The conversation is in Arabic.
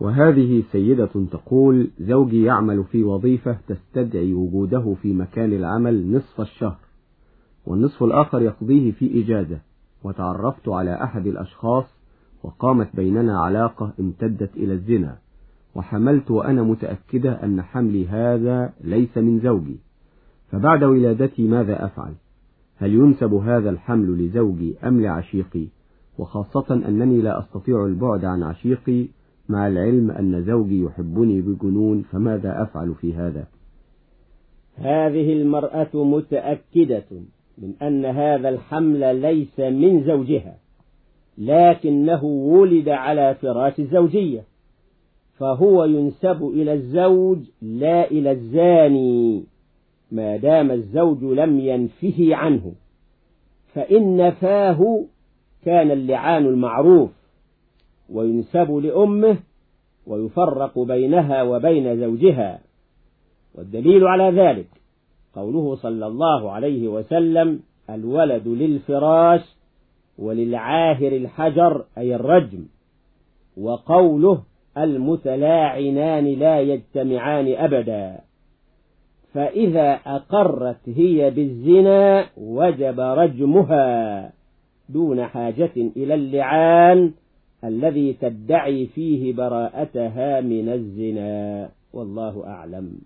وهذه سيدة تقول زوجي يعمل في وظيفة تستدعي وجوده في مكان العمل نصف الشهر والنصف الآخر يقضيه في إجازة وتعرفت على أحد الأشخاص وقامت بيننا علاقة امتدت إلى الزنا وحملت وأنا متأكدة أن حملي هذا ليس من زوجي فبعد ولادتي ماذا أفعل؟ هل ينسب هذا الحمل لزوجي أم لعشيقي؟ وخاصة أنني لا أستطيع البعد عن عشيقي مع العلم أن زوجي يحبني بجنون فماذا أفعل في هذا؟ هذه المرأة متأكدة من أن هذا الحمل ليس من زوجها لكنه ولد على فراش الزوجية فهو ينسب إلى الزوج لا إلى الزاني ما دام الزوج لم ينفه عنه فإن نفاه كان اللعان المعروف. وينسب لأمه ويفرق بينها وبين زوجها والدليل على ذلك قوله صلى الله عليه وسلم الولد للفراش وللعاهر الحجر أي الرجم وقوله المتلاعنان لا يجتمعان أبدا فإذا أقرت هي بالزنا وجب رجمها دون حاجة إلى اللعان الذي تدعي فيه براءتها من الزنا والله أعلم.